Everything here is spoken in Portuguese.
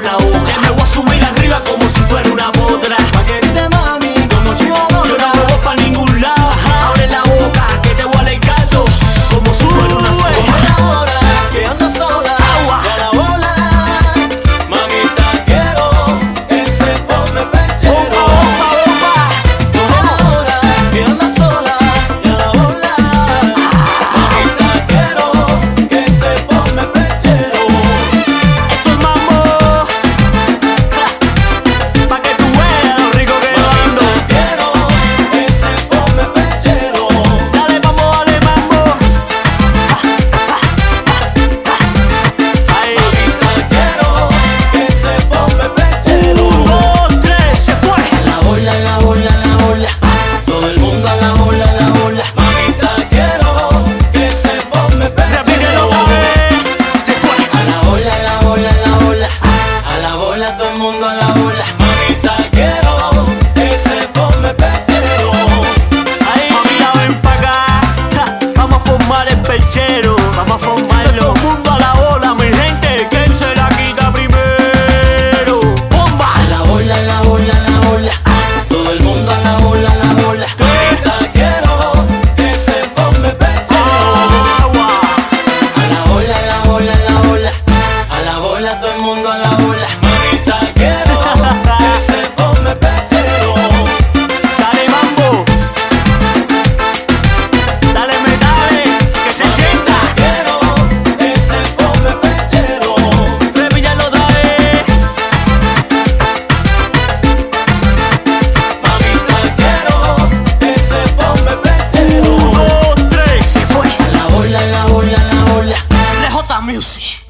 una U. Music.